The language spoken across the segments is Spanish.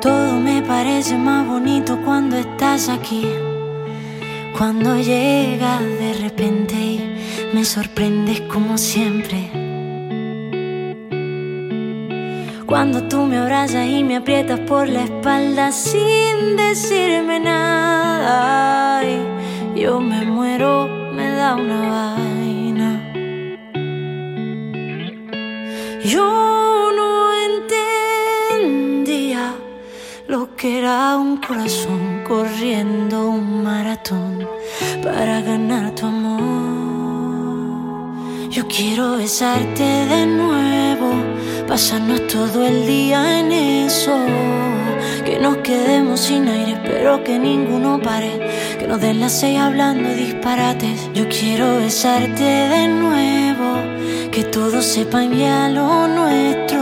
Todo me parece más bonito cuando estás aquí. Cuando llegas de repente y me sorprendes como siempre. Cuando tú me abrazas y me aprietas por la espalda sin decirme nada. Ay, yo me muero, me da una vaina. Yo que era un corazón corriendo un maratón para ganar tu amor. Yo quiero besarte de nuevo, pasarnos todo el día en eso. Que nos quedemos sin aire, pero que ninguno pare. Que nos den las seis hablando disparates. Yo quiero besarte de nuevo, que todos sepan ya lo nuestro.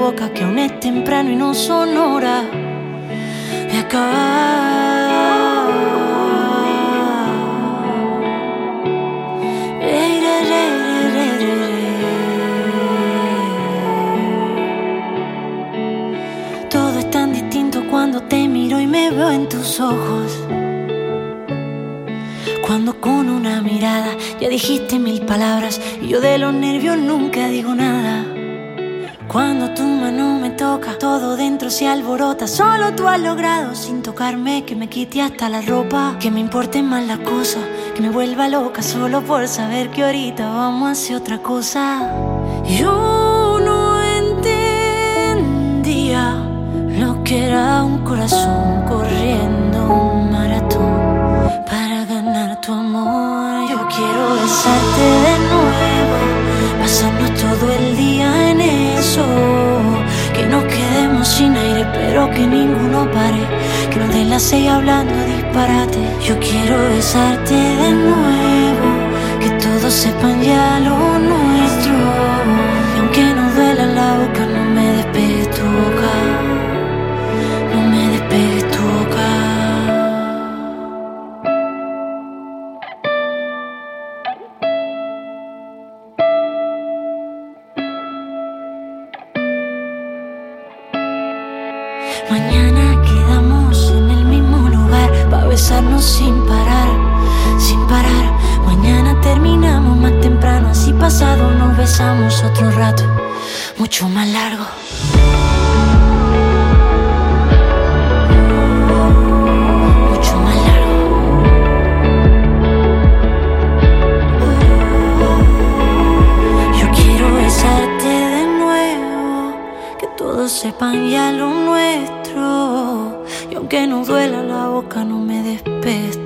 Boca, que aún es temprano y no son horas de acabar. Todo es tan distinto cuando te miro y me veo en tus ojos. Cuando con una mirada ya dijiste mil palabras y yo de los nervios nunca digo nada. Cuando tu mano me toca, todo dentro se alborota. Solo tú has logrado sin tocarme que me quite hasta la ropa. Que me importen más las cosas, que me vuelva loca solo por saber que ahorita vamos a hacer otra cosa. Sin aire, pero que ninguno pare. Que nos den las seis hablando disparate. Yo quiero besarte de nuevo, que todos sepan ya lo Mañana quedamos en el mismo lugar para besarnos sin parar, sin parar. Mañana terminamos más temprano, así pasado nos besamos otro rato, mucho más largo. Todos sepan ya lo nuestro. Y aunque no duela la boca, no me despegues